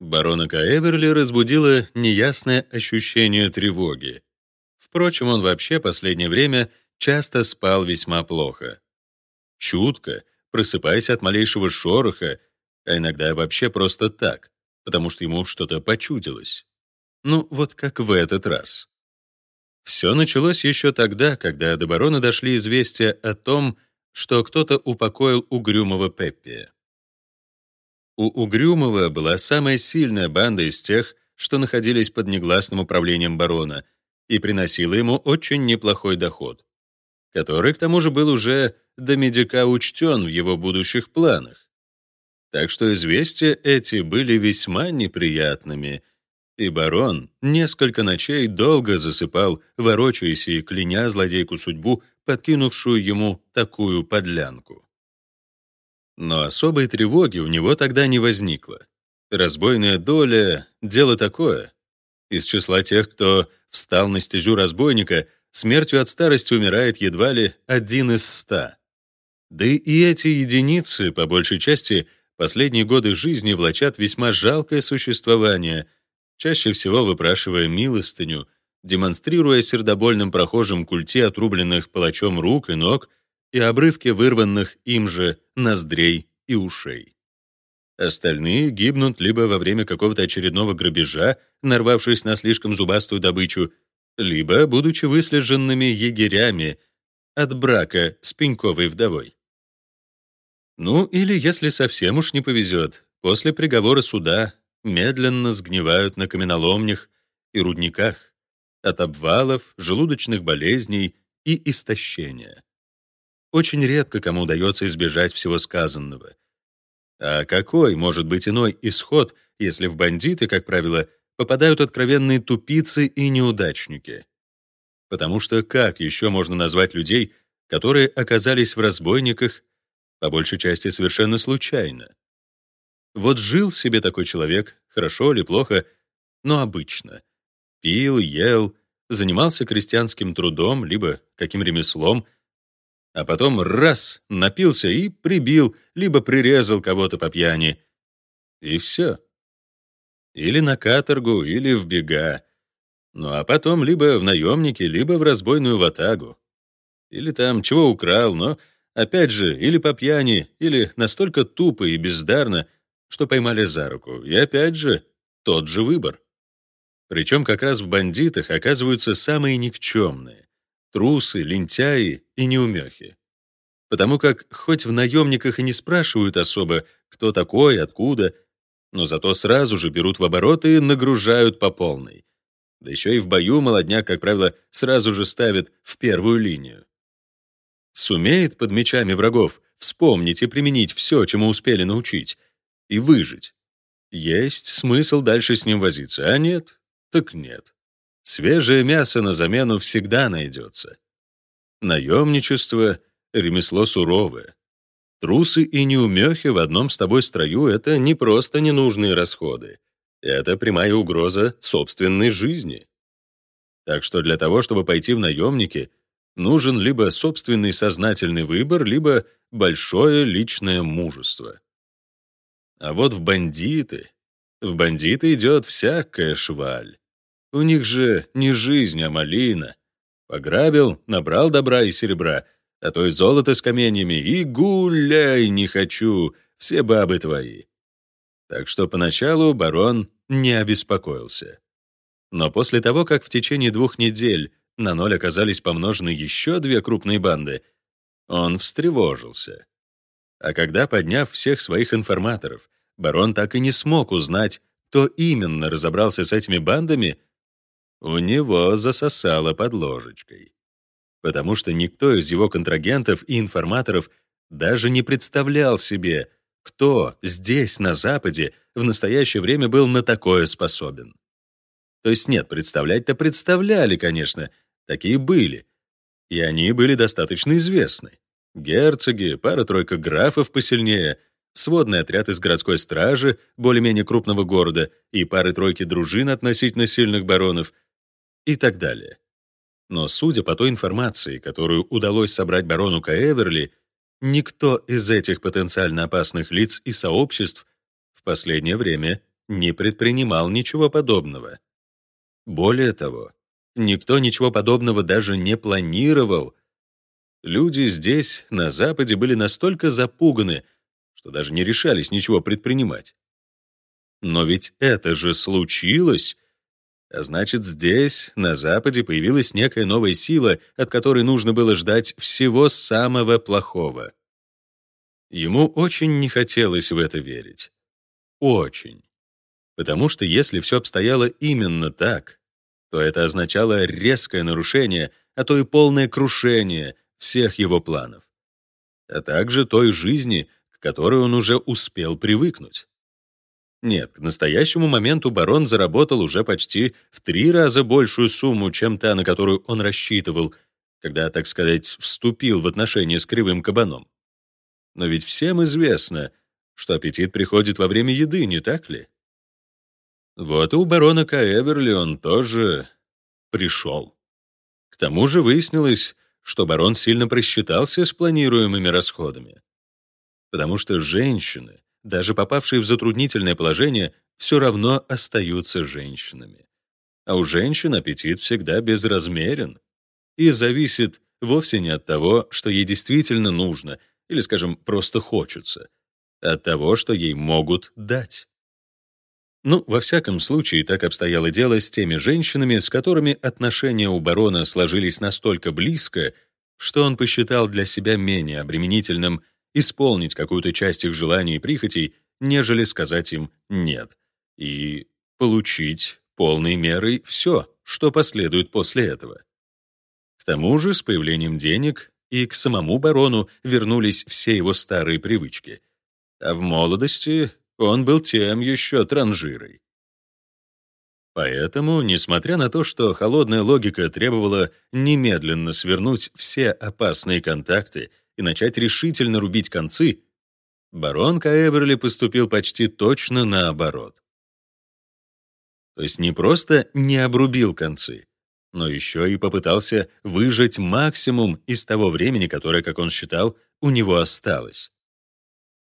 Барона Каэверли разбудило неясное ощущение тревоги. Впрочем, он вообще последнее время часто спал весьма плохо. Чутко, просыпаясь от малейшего шороха, а иногда вообще просто так, потому что ему что-то почудилось. Ну, вот как в этот раз. Все началось еще тогда, когда до барона дошли известия о том, что кто-то упокоил угрюмого Пеппи. У Угрюмова была самая сильная банда из тех, что находились под негласным управлением барона, и приносила ему очень неплохой доход, который, к тому же, был уже до медика учтен в его будущих планах. Так что известия эти были весьма неприятными, и барон несколько ночей долго засыпал, ворочаясь и кляня злодейку судьбу, подкинувшую ему такую подлянку. Но особой тревоги у него тогда не возникло. Разбойная доля — дело такое. Из числа тех, кто встал на стезю разбойника, смертью от старости умирает едва ли один из ста. Да и эти единицы, по большей части, последние годы жизни влачат весьма жалкое существование, чаще всего выпрашивая милостыню, демонстрируя сердобольным прохожим культи отрубленных палачом рук и ног и обрывки вырванных им же ноздрей и ушей. Остальные гибнут либо во время какого-то очередного грабежа, нарвавшись на слишком зубастую добычу, либо будучи выслеженными егерями от брака с пеньковой вдовой. Ну, или, если совсем уж не повезет, после приговора суда медленно сгнивают на каменоломнях и рудниках от обвалов, желудочных болезней и истощения. Очень редко кому удается избежать всего сказанного. А какой может быть иной исход, если в бандиты, как правило, попадают откровенные тупицы и неудачники? Потому что как еще можно назвать людей, которые оказались в разбойниках, по большей части совершенно случайно? Вот жил себе такой человек, хорошо или плохо, но обычно. Пил, ел, занимался крестьянским трудом, либо каким ремеслом — а потом раз напился и прибил, либо прирезал кого-то по пьяни. И все. Или на каторгу, или в бега. Ну а потом либо в наемники, либо в разбойную ватагу. Или там чего украл, но, опять же, или по пьяни, или настолько тупо и бездарно, что поймали за руку. И опять же, тот же выбор. Причем как раз в бандитах оказываются самые никчемные трусы, лентяи и неумехи. Потому как хоть в наемниках и не спрашивают особо, кто такой, откуда, но зато сразу же берут в оборот и нагружают по полной. Да еще и в бою молодняк, как правило, сразу же ставит в первую линию. Сумеет под мечами врагов вспомнить и применить все, чему успели научить, и выжить. Есть смысл дальше с ним возиться, а нет, так нет. Свежее мясо на замену всегда найдется. Наемничество — ремесло суровое. Трусы и неумехи в одном с тобой строю — это не просто ненужные расходы. Это прямая угроза собственной жизни. Так что для того, чтобы пойти в наемники, нужен либо собственный сознательный выбор, либо большое личное мужество. А вот в бандиты... В бандиты идет всякая шваль. У них же не жизнь, а малина. Пограбил, набрал добра и серебра, а то и золото с каменьями, и гуляй не хочу, все бабы твои. Так что поначалу барон не обеспокоился. Но после того, как в течение двух недель на ноль оказались помножены еще две крупные банды, он встревожился. А когда, подняв всех своих информаторов, барон так и не смог узнать, кто именно разобрался с этими бандами, у него засосало под ложечкой. Потому что никто из его контрагентов и информаторов даже не представлял себе, кто здесь, на Западе, в настоящее время был на такое способен. То есть нет, представлять-то представляли, конечно, такие были. И они были достаточно известны. Герцоги, пара-тройка графов посильнее, сводный отряд из городской стражи более-менее крупного города и пары-тройки дружин относительно сильных баронов — и так далее. Но судя по той информации, которую удалось собрать барону Каэверли, никто из этих потенциально опасных лиц и сообществ в последнее время не предпринимал ничего подобного. Более того, никто ничего подобного даже не планировал. Люди здесь, на Западе, были настолько запуганы, что даже не решались ничего предпринимать. Но ведь это же случилось. А значит, здесь, на Западе, появилась некая новая сила, от которой нужно было ждать всего самого плохого. Ему очень не хотелось в это верить. Очень. Потому что если все обстояло именно так, то это означало резкое нарушение, а то и полное крушение всех его планов, а также той жизни, к которой он уже успел привыкнуть. Нет, к настоящему моменту барон заработал уже почти в три раза большую сумму, чем та, на которую он рассчитывал, когда, так сказать, вступил в отношения с кривым кабаном. Но ведь всем известно, что аппетит приходит во время еды, не так ли? Вот и у барона Каэверли он тоже пришел. К тому же выяснилось, что барон сильно просчитался с планируемыми расходами. Потому что женщины, даже попавшие в затруднительное положение, все равно остаются женщинами. А у женщин аппетит всегда безразмерен и зависит вовсе не от того, что ей действительно нужно, или, скажем, просто хочется, а от того, что ей могут дать. Ну, во всяком случае, так обстояло дело с теми женщинами, с которыми отношения у барона сложились настолько близко, что он посчитал для себя менее обременительным исполнить какую-то часть их желаний и прихотей, нежели сказать им «нет» и получить полной мерой все, что последует после этого. К тому же, с появлением денег и к самому барону вернулись все его старые привычки. А в молодости он был тем еще транжирой. Поэтому, несмотря на то, что холодная логика требовала немедленно свернуть все опасные контакты и начать решительно рубить концы, барон Каэверли поступил почти точно наоборот. То есть не просто не обрубил концы, но еще и попытался выжать максимум из того времени, которое, как он считал, у него осталось.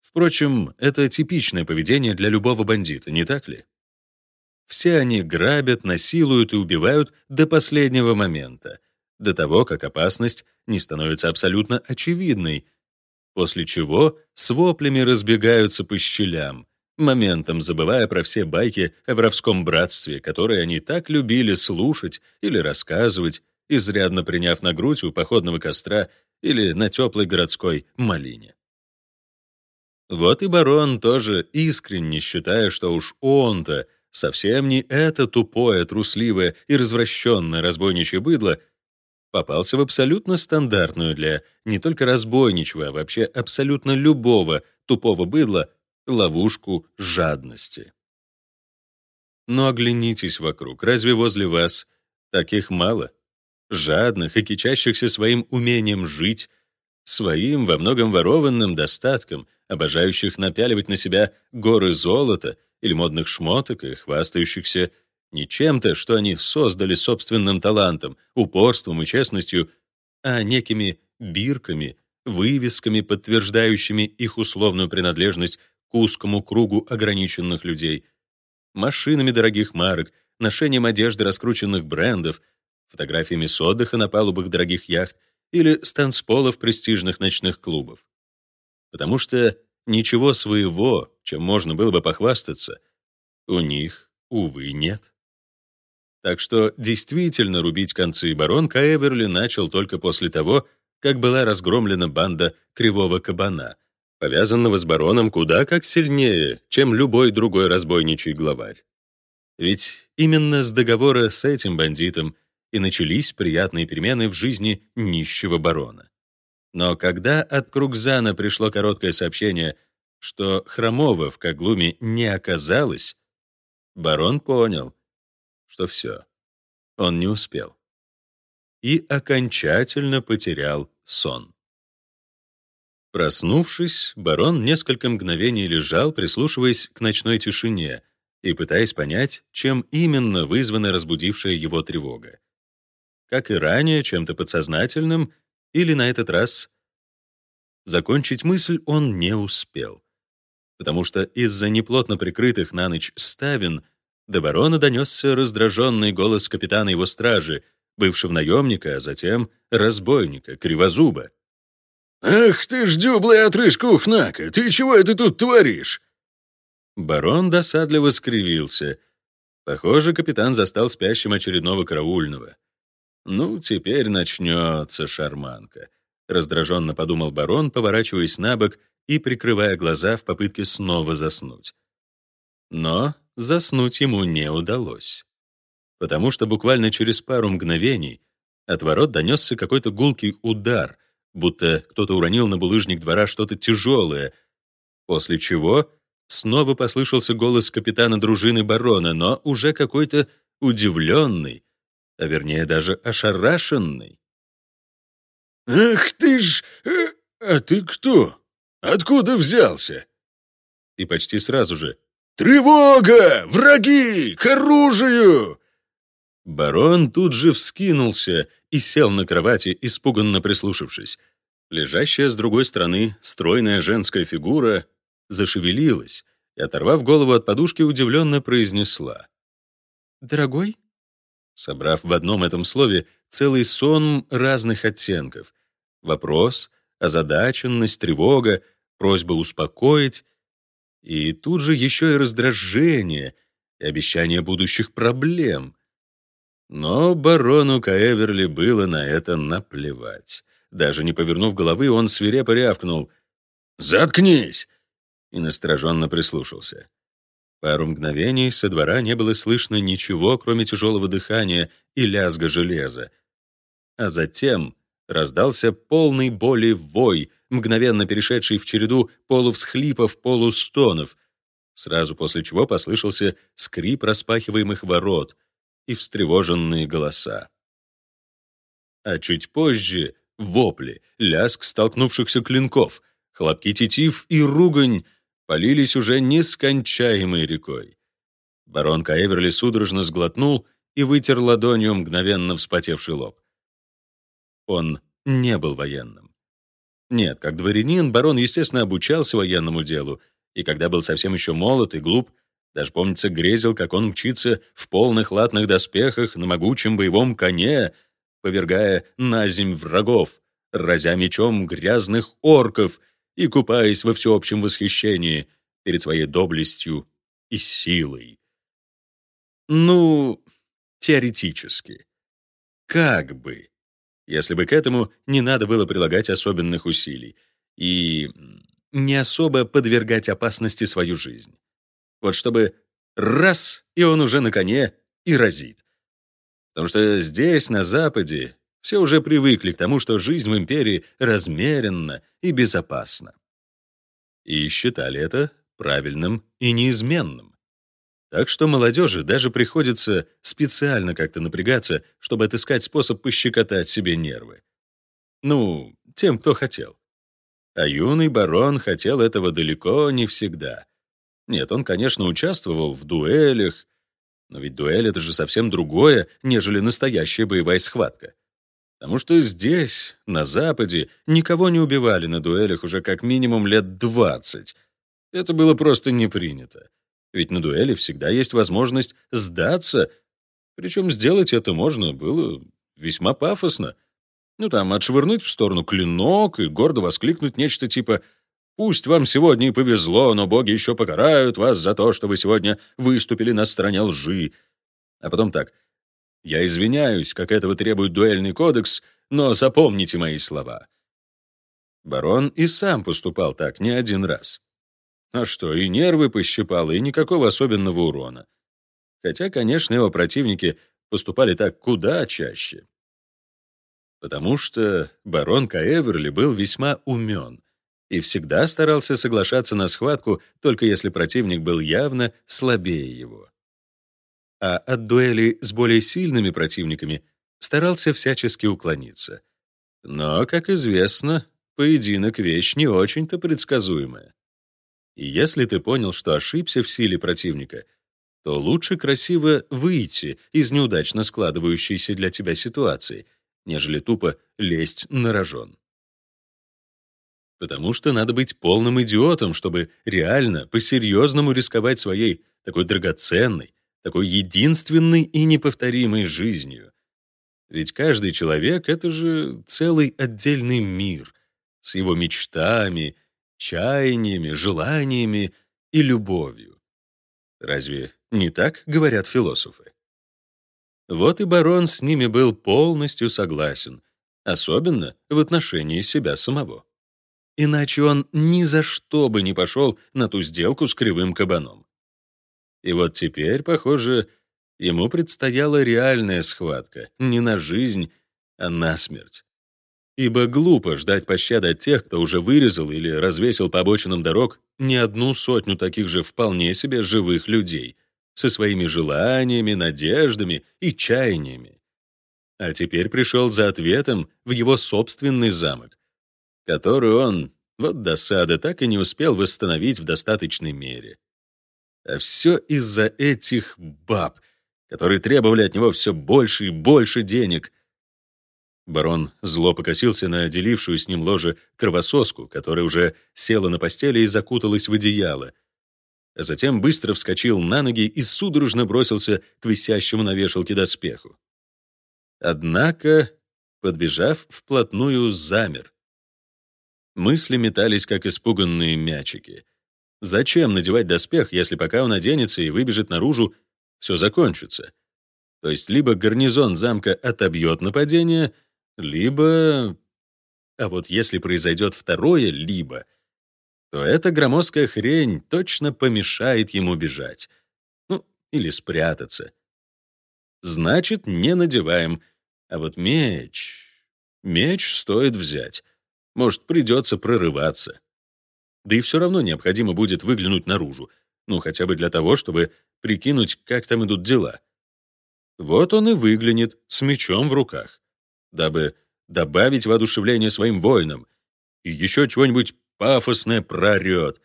Впрочем, это типичное поведение для любого бандита, не так ли? Все они грабят, насилуют и убивают до последнего момента, до того, как опасность не становится абсолютно очевидной, после чего с воплями разбегаются по щелям, моментом забывая про все байки о воровском братстве, которые они так любили слушать или рассказывать, изрядно приняв на грудь у походного костра или на теплой городской малине. Вот и барон тоже искренне считая, что уж он-то совсем не это тупое, трусливое и развращенное разбойничье быдло, попался в абсолютно стандартную для не только разбойничего, а вообще абсолютно любого тупого быдла ловушку жадности. Но оглянитесь вокруг, разве возле вас таких мало? Жадных и кичащихся своим умением жить, своим во многом ворованным достатком, обожающих напяливать на себя горы золота или модных шмоток и хвастающихся не чем-то, что они создали собственным талантом, упорством и честностью, а некими бирками, вывесками, подтверждающими их условную принадлежность к узкому кругу ограниченных людей, машинами дорогих марок, ношением одежды раскрученных брендов, фотографиями с отдыха на палубах дорогих яхт или с танцполов престижных ночных клубов. Потому что ничего своего, чем можно было бы похвастаться, у них, увы, нет. Так что действительно рубить концы барон Каэверли начал только после того, как была разгромлена банда Кривого Кабана, повязанного с бароном куда как сильнее, чем любой другой разбойничий главарь. Ведь именно с договора с этим бандитом и начались приятные перемены в жизни нищего барона. Но когда от Кругзана пришло короткое сообщение, что Хромова в Коглуме не оказалось, барон понял, что все, он не успел. И окончательно потерял сон. Проснувшись, барон несколько мгновений лежал, прислушиваясь к ночной тишине и пытаясь понять, чем именно вызвана разбудившая его тревога. Как и ранее, чем-то подсознательным или на этот раз закончить мысль он не успел. потому что из-за неплотно прикрытых на ночь ставен до барона донесся раздраженный голос капитана его стражи, бывшего наемника, а затем разбойника, кривозуба. «Ах ты ж дюблая отрыжка ухнака! Ты чего это тут творишь?» Барон досадливо скривился. Похоже, капитан застал спящим очередного караульного. «Ну, теперь начнется шарманка», — раздраженно подумал барон, поворачиваясь на бок и прикрывая глаза в попытке снова заснуть. Но заснуть ему не удалось. Потому что буквально через пару мгновений от ворот донесся какой-то гулкий удар, будто кто-то уронил на булыжник двора что-то тяжелое, после чего снова послышался голос капитана дружины барона, но уже какой-то удивленный, а вернее даже ошарашенный. «Ах ты ж! Э, а ты кто? Откуда взялся?» И почти сразу же «Тревога! Враги! К оружию!» Барон тут же вскинулся и сел на кровати, испуганно прислушавшись. Лежащая с другой стороны стройная женская фигура зашевелилась и, оторвав голову от подушки, удивленно произнесла. «Дорогой?» Собрав в одном этом слове целый сон разных оттенков. Вопрос, озадаченность, тревога, просьба успокоить и тут же еще и раздражение, и обещание будущих проблем. Но барону Каэверли было на это наплевать. Даже не повернув головы, он свирепо рявкнул «Заткнись!» и настороженно прислушался. Пару мгновений со двора не было слышно ничего, кроме тяжелого дыхания и лязга железа. А затем раздался полный боли вой — мгновенно перешедший в череду полувсхлипов, полустонов, сразу после чего послышался скрип распахиваемых ворот и встревоженные голоса. А чуть позже — вопли, лязг столкнувшихся клинков, хлопки тетив и ругань полились уже нескончаемой рекой. Барон Каэверли судорожно сглотнул и вытер ладонью мгновенно вспотевший лоб. Он не был военным. Нет, как дворянин, барон, естественно, обучался военному делу, и когда был совсем еще молод и глуп, даже, помнится, грезил, как он мчится в полных латных доспехах на могучем боевом коне, повергая на земь врагов, разя мечом грязных орков и купаясь во всеобщем восхищении перед своей доблестью и силой. Ну, теоретически. Как бы если бы к этому не надо было прилагать особенных усилий и не особо подвергать опасности свою жизнь. Вот чтобы раз, и он уже на коне и разит. Потому что здесь, на Западе, все уже привыкли к тому, что жизнь в империи размеренна и безопасна. И считали это правильным и неизменным. Так что молодежи даже приходится специально как-то напрягаться, чтобы отыскать способ пощекотать себе нервы. Ну, тем, кто хотел. А юный барон хотел этого далеко не всегда. Нет, он, конечно, участвовал в дуэлях, но ведь дуэль — это же совсем другое, нежели настоящая боевая схватка. Потому что здесь, на Западе, никого не убивали на дуэлях уже как минимум лет 20. Это было просто не принято. Ведь на дуэли всегда есть возможность сдаться, причем сделать это можно было весьма пафосно. Ну там, отшвырнуть в сторону клинок и гордо воскликнуть нечто типа «Пусть вам сегодня и повезло, но боги еще покарают вас за то, что вы сегодня выступили на стороне лжи». А потом так «Я извиняюсь, как этого требует дуэльный кодекс, но запомните мои слова». Барон и сам поступал так не один раз. А что, и нервы пощипало, и никакого особенного урона. Хотя, конечно, его противники поступали так куда чаще. Потому что барон Каэверли был весьма умен и всегда старался соглашаться на схватку, только если противник был явно слабее его. А от дуэли с более сильными противниками старался всячески уклониться. Но, как известно, поединок — вещь не очень-то предсказуемая. И если ты понял, что ошибся в силе противника, то лучше красиво выйти из неудачно складывающейся для тебя ситуации, нежели тупо лезть на рожон. потому что надо быть полным идиотом, чтобы реально, по-серьезному рисковать своей такой драгоценной, такой единственной и неповторимой жизнью. Ведь каждый человек — это же целый отдельный мир с его мечтами, чаяниями, желаниями и любовью. Разве не так говорят философы? Вот и барон с ними был полностью согласен, особенно в отношении себя самого. Иначе он ни за что бы не пошел на ту сделку с кривым кабаном. И вот теперь, похоже, ему предстояла реальная схватка не на жизнь, а на смерть. Ибо глупо ждать пощады от тех, кто уже вырезал или развесил по обочинам дорог не одну сотню таких же вполне себе живых людей со своими желаниями, надеждами и чаяниями. А теперь пришел за ответом в его собственный замок, который он, вот досада, так и не успел восстановить в достаточной мере. А все из-за этих баб, которые требовали от него все больше и больше денег. Барон зло покосился на делившую с ним ложе кровососку, которая уже села на постели и закуталась в одеяло. А затем быстро вскочил на ноги и судорожно бросился к висящему на вешалке доспеху. Однако, подбежав вплотную, замер. Мысли метались, как испуганные мячики — Зачем надевать доспех, если пока он оденется и выбежит наружу, все закончится? То есть либо гарнизон замка отобьет нападение, либо... А вот если произойдет второе «либо», то эта громоздкая хрень точно помешает ему бежать. Ну, или спрятаться. Значит, не надеваем. А вот меч... Меч стоит взять. Может, придется прорываться. Да и все равно необходимо будет выглянуть наружу, ну, хотя бы для того, чтобы прикинуть, как там идут дела. Вот он и выглянет с мечом в руках, дабы добавить воодушевление своим воинам и еще чего-нибудь пафосное прорет.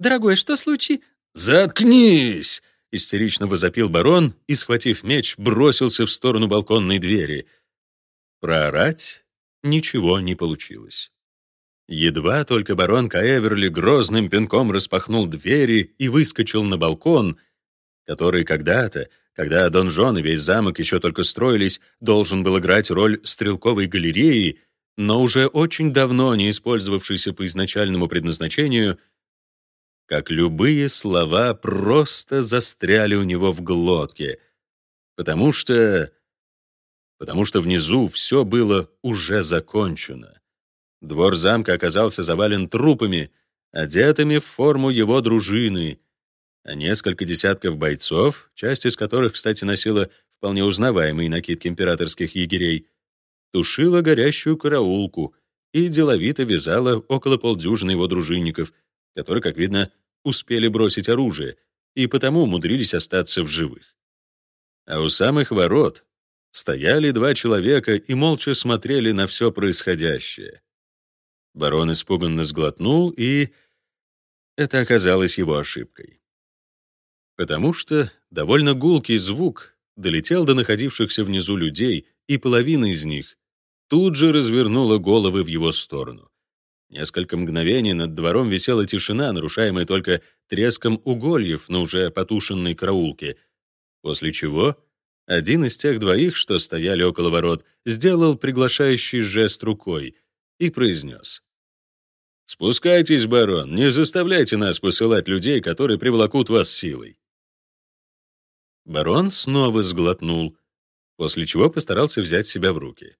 «Дорогой, что случилось?» «Заткнись!» — истерично возопил барон и, схватив меч, бросился в сторону балконной двери. Проорать ничего не получилось. Едва только барон Каэверли грозным пинком распахнул двери и выскочил на балкон, который когда-то, когда донжон и весь замок еще только строились, должен был играть роль стрелковой галереи, но уже очень давно не использовавшийся по изначальному предназначению, как любые слова просто застряли у него в глотке, потому что... потому что внизу все было уже закончено. Двор замка оказался завален трупами, одетыми в форму его дружины, несколько десятков бойцов, часть из которых, кстати, носила вполне узнаваемые накидки императорских егерей, тушила горящую караулку и деловито вязала около полдюжины его дружинников, которые, как видно, успели бросить оружие и потому умудрились остаться в живых. А у самых ворот стояли два человека и молча смотрели на все происходящее. Барон испуганно сглотнул, и это оказалось его ошибкой. Потому что довольно гулкий звук долетел до находившихся внизу людей, и половина из них тут же развернула головы в его сторону. Несколько мгновений над двором висела тишина, нарушаемая только треском угольев на уже потушенной караулке, после чего один из тех двоих, что стояли около ворот, сделал приглашающий жест рукой и произнес. «Спускайтесь, барон, не заставляйте нас посылать людей, которые привлекут вас силой». Барон снова сглотнул, после чего постарался взять себя в руки.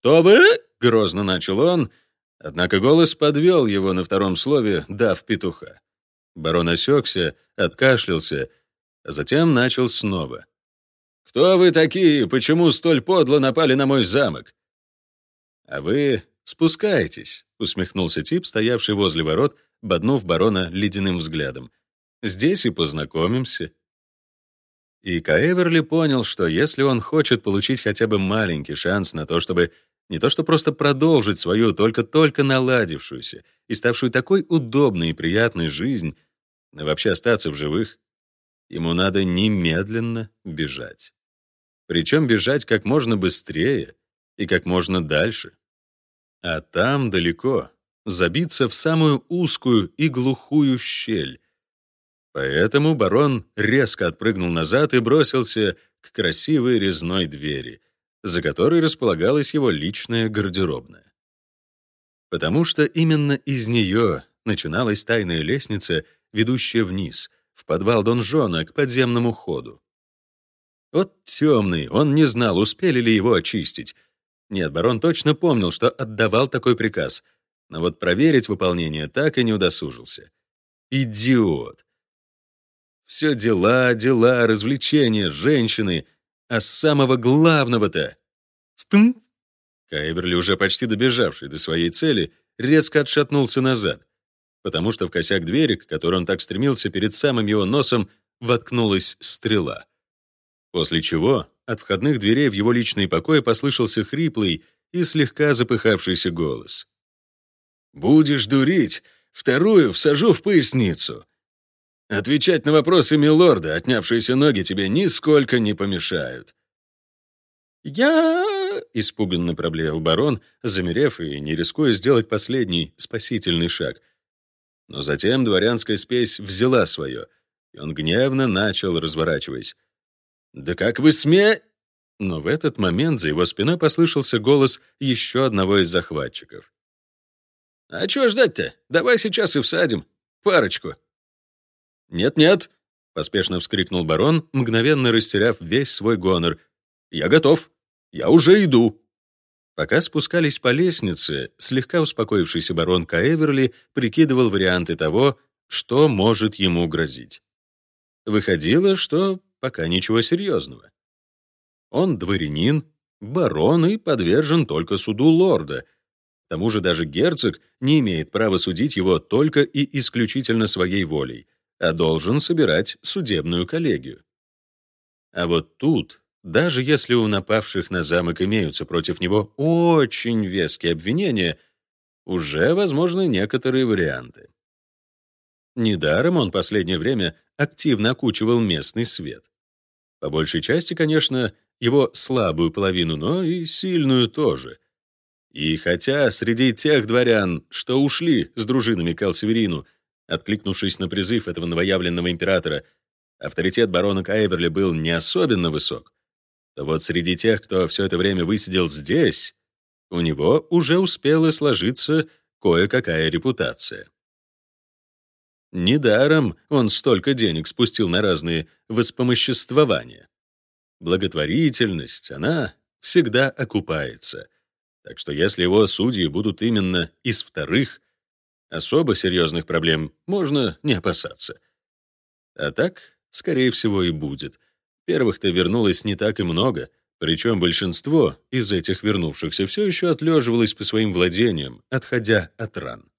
«Кто вы?» — грозно начал он, однако голос подвел его на втором слове, дав петуха. Барон осекся, откашлялся, а затем начал снова. «Кто вы такие? Почему столь подло напали на мой замок?» «А вы спускайтесь», усмехнулся тип, стоявший возле ворот, боднув барона ледяным взглядом. «Здесь и познакомимся». И Каэверли понял, что если он хочет получить хотя бы маленький шанс на то, чтобы не то что просто продолжить свою только-только наладившуюся и ставшую такой удобной и приятной жизнь, но вообще остаться в живых, ему надо немедленно бежать. Причем бежать как можно быстрее и как можно дальше. А там далеко, забиться в самую узкую и глухую щель. Поэтому барон резко отпрыгнул назад и бросился к красивой резной двери, за которой располагалась его личная гардеробная. Потому что именно из нее начиналась тайная лестница, ведущая вниз, в подвал донжона, к подземному ходу. Вот темный, он не знал, успели ли его очистить. Нет, барон точно помнил, что отдавал такой приказ, но вот проверить выполнение так и не удосужился. Идиот. Все дела, дела, развлечения, женщины, а самого главного-то... Кайберли, уже почти добежавший до своей цели, резко отшатнулся назад, потому что в косяк двери, к которой он так стремился, перед самым его носом воткнулась стрела. После чего от входных дверей в его личный покой послышался хриплый и слегка запыхавшийся голос. «Будешь дурить, вторую всажу в поясницу. Отвечать на вопросы милорда, отнявшиеся ноги, тебе нисколько не помешают». «Я...» — испуганно проблеял барон, замерев и не рискуя сделать последний спасительный шаг. Но затем дворянская спесь взяла свое, и он гневно начал, разворачиваясь. «Да как вы сме...» Но в этот момент за его спиной послышался голос еще одного из захватчиков. «А чего ждать-то? Давай сейчас и всадим. Парочку». «Нет-нет», — поспешно вскрикнул барон, мгновенно растеряв весь свой гонор. «Я готов. Я уже иду». Пока спускались по лестнице, слегка успокоившийся барон Каэверли прикидывал варианты того, что может ему грозить. Выходило, что пока ничего серьезного. Он дворянин, барон и подвержен только суду лорда. К тому же даже герцог не имеет права судить его только и исключительно своей волей, а должен собирать судебную коллегию. А вот тут даже если у напавших на замок имеются против него очень веские обвинения, уже возможны некоторые варианты. Недаром он последнее время активно окучивал местный свет. По большей части, конечно, его слабую половину, но и сильную тоже. И хотя среди тех дворян, что ушли с дружинами к Алсеверину, откликнувшись на призыв этого новоявленного императора, авторитет барона Кайверли был не особенно высок, то вот среди тех, кто все это время высидел здесь, у него уже успела сложиться кое-какая репутация. Недаром он столько денег спустил на разные воспомоществования. Благотворительность, она всегда окупается. Так что если его судьи будут именно из вторых, особо серьезных проблем можно не опасаться. А так, скорее всего, и будет — Первых-то вернулось не так и много, причем большинство из этих вернувшихся все еще отлеживалось по своим владениям, отходя от ран.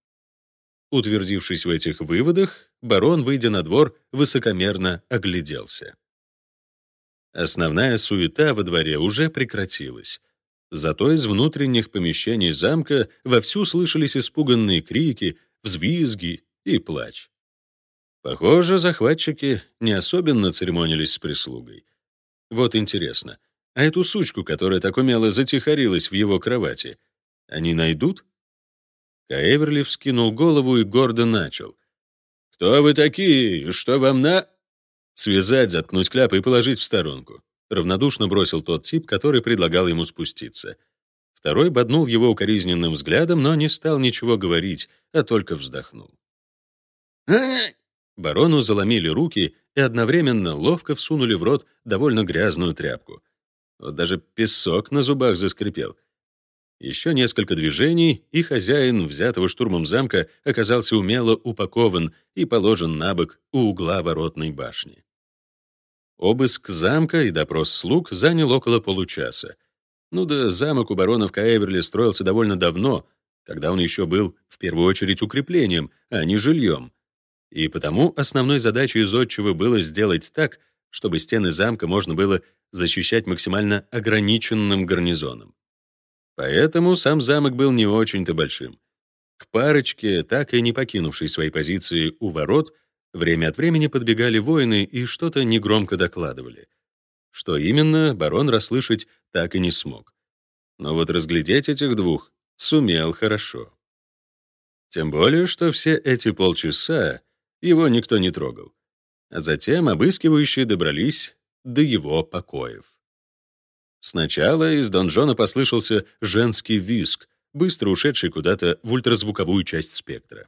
Утвердившись в этих выводах, барон, выйдя на двор, высокомерно огляделся. Основная суета во дворе уже прекратилась. Зато из внутренних помещений замка вовсю слышались испуганные крики, взвизги и плач. Похоже, захватчики не особенно церемонились с прислугой. Вот интересно, а эту сучку, которая так умело затихарилась в его кровати, они найдут? Каэверли вскинул голову и гордо начал. «Кто вы такие? Что вам на...» «Связать, заткнуть кляпы и положить в сторонку», — равнодушно бросил тот тип, который предлагал ему спуститься. Второй боднул его укоризненным взглядом, но не стал ничего говорить, а только вздохнул. Барону заломили руки и одновременно ловко всунули в рот довольно грязную тряпку. Вот даже песок на зубах заскрипел. Еще несколько движений, и хозяин взятого штурмом замка оказался умело упакован и положен на бок у угла воротной башни. Обыск замка и допрос слуг занял около получаса. Ну да замок у баронов Каэверли строился довольно давно, когда он еще был в первую очередь укреплением, а не жильем. И потому основной задачей зодчего было сделать так, чтобы стены замка можно было защищать максимально ограниченным гарнизоном. Поэтому сам замок был не очень-то большим. К парочке, так и не покинувшей свои позиции у ворот, время от времени подбегали воины и что-то негромко докладывали. Что именно, барон расслышать так и не смог. Но вот разглядеть этих двух сумел хорошо. Тем более, что все эти полчаса его никто не трогал. А затем обыскивающие добрались до его покоев. Сначала из донжона послышался женский визг, быстро ушедший куда-то в ультразвуковую часть спектра.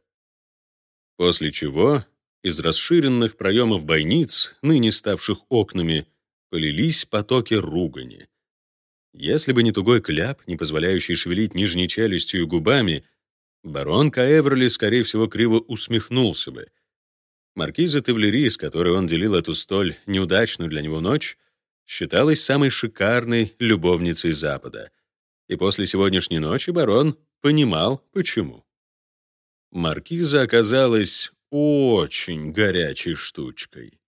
После чего из расширенных проемов бойниц, ныне ставших окнами, полились потоки ругани. Если бы не тугой кляп, не позволяющий шевелить нижней челюстью и губами, барон Каэверли, скорее всего, криво усмехнулся бы. Маркиза Тевлери, с которой он делил эту столь неудачную для него ночь, считалась самой шикарной любовницей Запада. И после сегодняшней ночи барон понимал, почему. Маркиза оказалась очень горячей штучкой.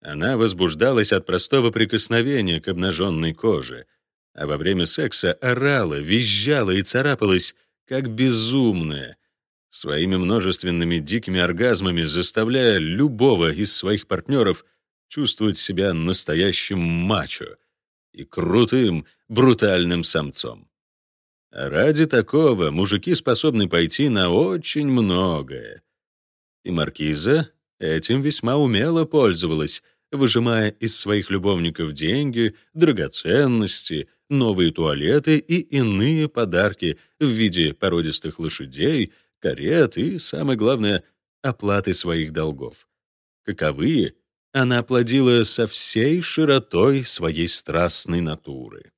Она возбуждалась от простого прикосновения к обнаженной коже, а во время секса орала, визжала и царапалась, как безумная, своими множественными дикими оргазмами заставляя любого из своих партнеров чувствовать себя настоящим мачо и крутым, брутальным самцом. ради такого мужики способны пойти на очень многое. И маркиза этим весьма умело пользовалась, выжимая из своих любовников деньги, драгоценности, новые туалеты и иные подарки в виде породистых лошадей, карет и, самое главное, оплаты своих долгов. Каковые она плодила со всей широтой своей страстной натуры.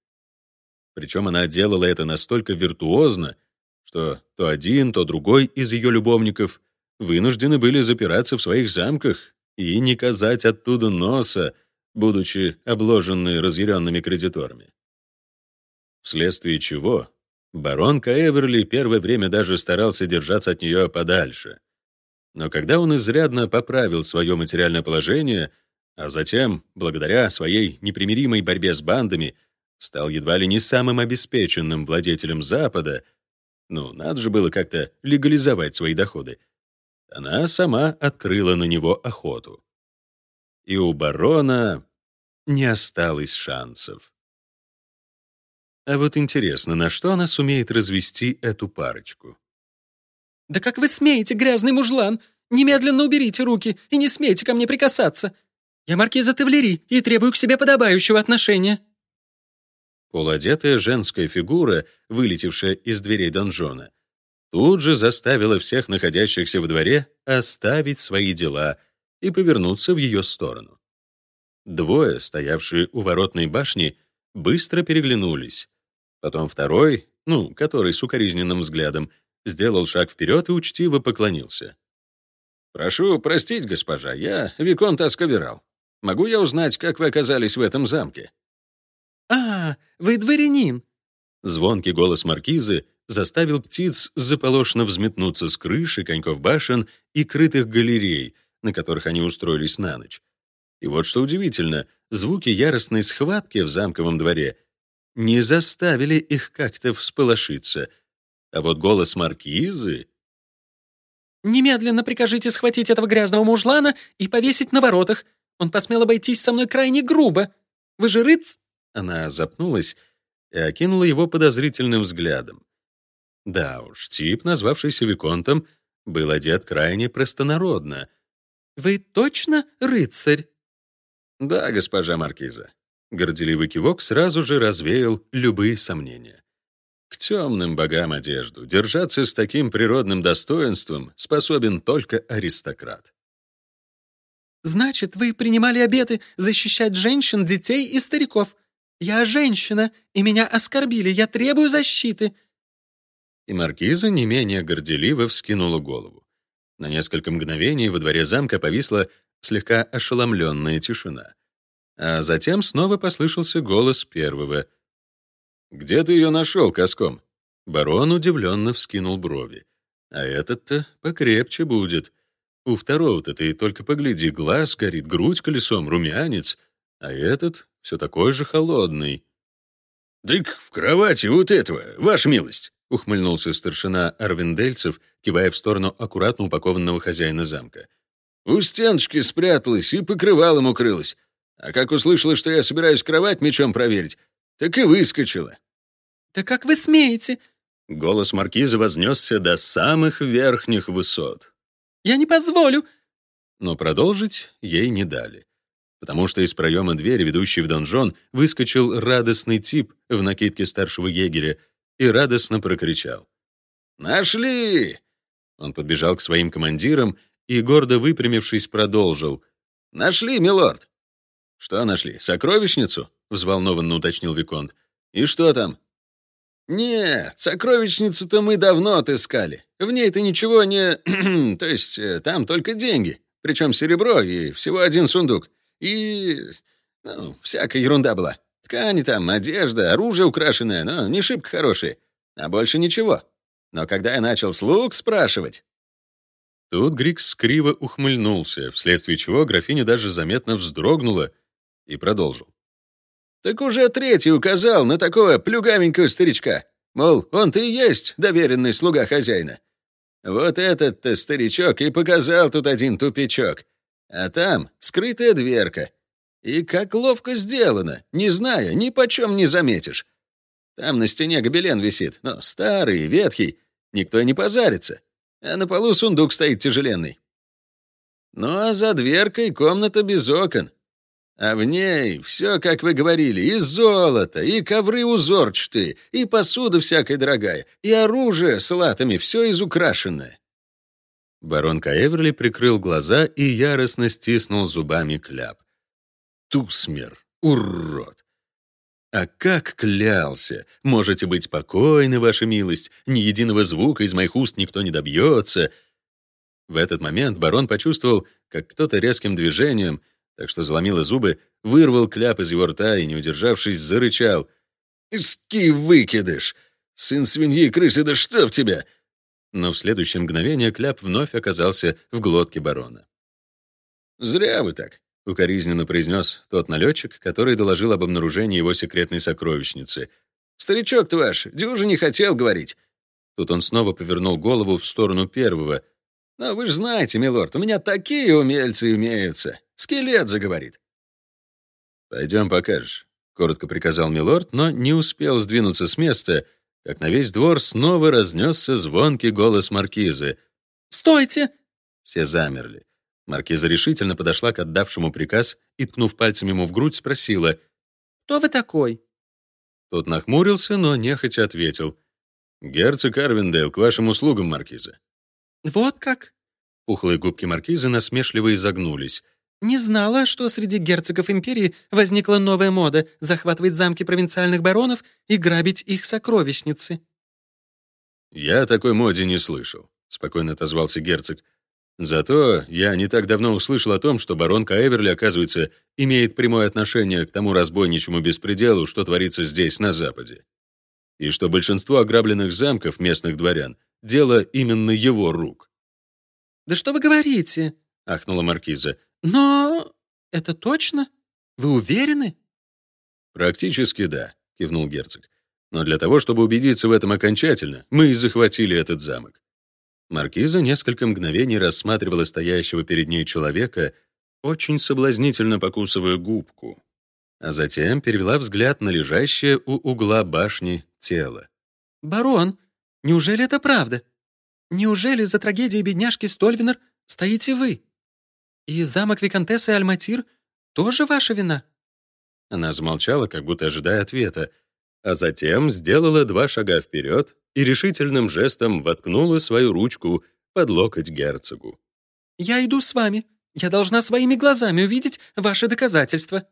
Причем она делала это настолько виртуозно, что то один, то другой из ее любовников вынуждены были запираться в своих замках и не казать оттуда носа, будучи обложены разъяренными кредиторами. Вследствие чего баронка Эверли первое время даже старался держаться от нее подальше. Но когда он изрядно поправил свое материальное положение, а затем, благодаря своей непримиримой борьбе с бандами, стал едва ли не самым обеспеченным владетелем Запада, ну, надо же было как-то легализовать свои доходы, она сама открыла на него охоту. И у барона не осталось шансов. А вот интересно, на что она сумеет развести эту парочку? «Да как вы смеете, грязный мужлан? Немедленно уберите руки и не смейте ко мне прикасаться. Я маркиза Тавлери и требую к себе подобающего отношения». Полуодетая женская фигура, вылетевшая из дверей донжона, тут же заставила всех находящихся в дворе оставить свои дела и повернуться в ее сторону. Двое, стоявшие у воротной башни, быстро переглянулись. Потом второй, ну, который с укоризненным взглядом, сделал шаг вперед и учтиво поклонился. «Прошу простить, госпожа, я Виконт Асковерал. Могу я узнать, как вы оказались в этом замке?» «А, вы дворянин!» Звонкий голос маркизы заставил птиц заполошно взметнуться с крыши коньков башен и крытых галерей, на которых они устроились на ночь. И вот что удивительно, звуки яростной схватки в замковом дворе не заставили их как-то всполошиться, а вот голос маркизы... «Немедленно прикажите схватить этого грязного мужлана и повесить на воротах. Он посмел обойтись со мной крайне грубо. Вы же рыц...» Она запнулась и окинула его подозрительным взглядом. Да уж, тип, назвавшийся Виконтом, был одет крайне простонародно. «Вы точно рыцарь?» «Да, госпожа Маркиза». Горделивый кивок сразу же развеял любые сомнения. К темным богам одежду держаться с таким природным достоинством способен только аристократ. «Значит, вы принимали обеты защищать женщин, детей и стариков. Я женщина, и меня оскорбили, я требую защиты. И маркиза не менее горделиво вскинула голову. На несколько мгновений во дворе замка повисла слегка ошеломленная тишина. А затем снова послышался голос первого. «Где ты ее нашел, Коском?» Барон удивленно вскинул брови. «А этот-то покрепче будет. У второго-то ты только погляди, глаз горит, грудь колесом, румянец, а этот все такой же холодный». «Дык в кровати вот этого, ваша милость!» ухмыльнулся старшина Арвиндельцев, кивая в сторону аккуратно упакованного хозяина замка. «У стеночки спряталась и покрывалом укрылась. А как услышала, что я собираюсь кровать мечом проверить, так и выскочила». «Да как вы смеете?» Голос маркиза вознесся до самых верхних высот. «Я не позволю!» Но продолжить ей не дали, потому что из проема двери, ведущей в донжон, выскочил радостный тип в накидке старшего егеря и радостно прокричал. «Нашли!» Он подбежал к своим командирам и, гордо выпрямившись, продолжил. «Нашли, милорд!» «Что нашли? Сокровищницу?» — взволнованно уточнил Виконт. «И что там?» «Нет, сокровищницу-то мы давно отыскали. В ней-то ничего не... То есть э, там только деньги, причем серебро и всего один сундук. И... Ну, всякая ерунда была. Ткани там, одежда, оружие украшенное, но не шибко хорошие. А больше ничего. Но когда я начал слуг спрашивать... Тут Грикс криво ухмыльнулся, вследствие чего графиня даже заметно вздрогнула и продолжил. Так уже третий указал на такого плюгавенького старичка. Мол, он-то и есть доверенный слуга хозяина. Вот этот-то старичок и показал тут один тупичок. А там скрытая дверка. И как ловко сделано, не зная, ни почем не заметишь. Там на стене гобелен висит, но старый, ветхий, никто не позарится. А на полу сундук стоит тяжеленный. Ну а за дверкой комната без окон, а в ней все, как вы говорили, и золото, и ковры узорчатые, и посуда всякая дорогая, и оружие с латами, все изукрашенное. Барон Каэверли прикрыл глаза и яростно стиснул зубами кляп. Тусмер, урод! А как клялся! Можете быть покойны, ваша милость, ни единого звука из моих уст никто не добьется. В этот момент барон почувствовал, как кто-то резким движением — так что заломило зубы, вырвал кляп из его рта и, не удержавшись, зарычал. «Ски выкидыш! Сын свиньи и крысы, да что в тебя!» Но в следующее мгновение кляп вновь оказался в глотке барона. «Зря вы так», — укоризненно произнес тот налетчик, который доложил об обнаружении его секретной сокровищницы. «Старичок-то ваш, дюжи не хотел говорить». Тут он снова повернул голову в сторону первого. «Но вы же знаете, милорд, у меня такие умельцы имеются. Скелет заговорит. «Пойдем покажешь», — коротко приказал милорд, но не успел сдвинуться с места, как на весь двор снова разнесся звонкий голос маркизы. «Стойте!» Все замерли. Маркиза решительно подошла к отдавшему приказ и, ткнув пальцем ему в грудь, спросила. «Кто вы такой?» Тот нахмурился, но нехотя ответил. «Герцог Арвиндейл, к вашим услугам, маркиза». «Вот как?» Пухлые губки маркизы насмешливо изогнулись. Не знала, что среди герцогов империи возникла новая мода захватывать замки провинциальных баронов и грабить их сокровищницы. «Я о такой моде не слышал», — спокойно отозвался герцог. «Зато я не так давно услышал о том, что баронка Эверли, оказывается, имеет прямое отношение к тому разбойничьему беспределу, что творится здесь, на Западе. И что большинство ограбленных замков местных дворян — дело именно его рук». «Да что вы говорите?» — ахнула маркиза. «Но это точно? Вы уверены?» «Практически да», — кивнул герцог. «Но для того, чтобы убедиться в этом окончательно, мы и захватили этот замок». Маркиза несколько мгновений рассматривала стоящего перед ней человека, очень соблазнительно покусывая губку, а затем перевела взгляд на лежащее у угла башни тело. «Барон, неужели это правда? Неужели за трагедией бедняжки Стольвинер стоите вы?» «И замок Викантессы Альматир тоже ваша вина?» Она замолчала, как будто ожидая ответа, а затем сделала два шага вперед и решительным жестом воткнула свою ручку под локоть герцогу. «Я иду с вами. Я должна своими глазами увидеть ваши доказательства».